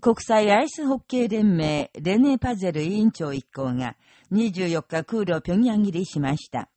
国際アイスホッケー連盟レネ・パゼル委員長一行が24日空路平壌入りしました。